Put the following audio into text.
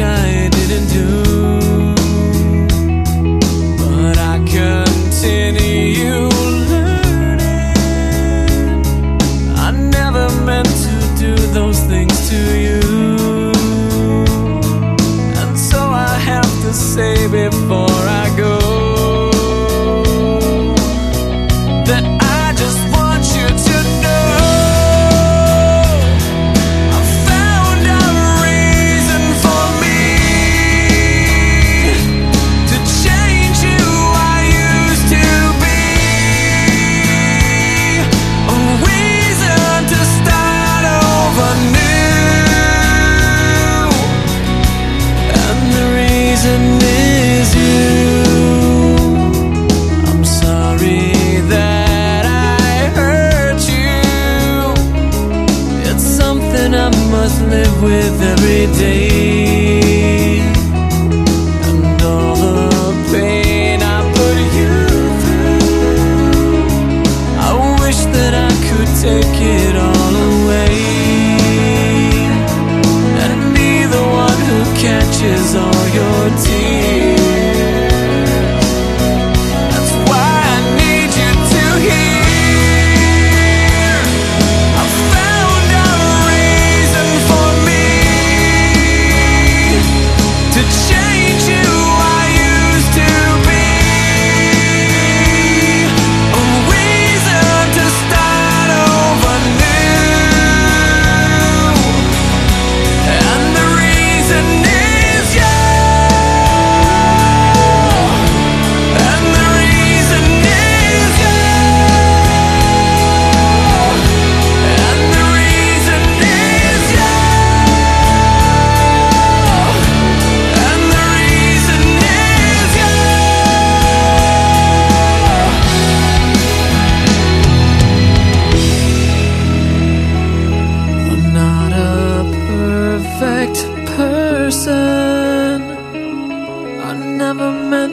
I didn't do. But I continue learning. I never meant to do those things to you. And so I have to say before. live with every day.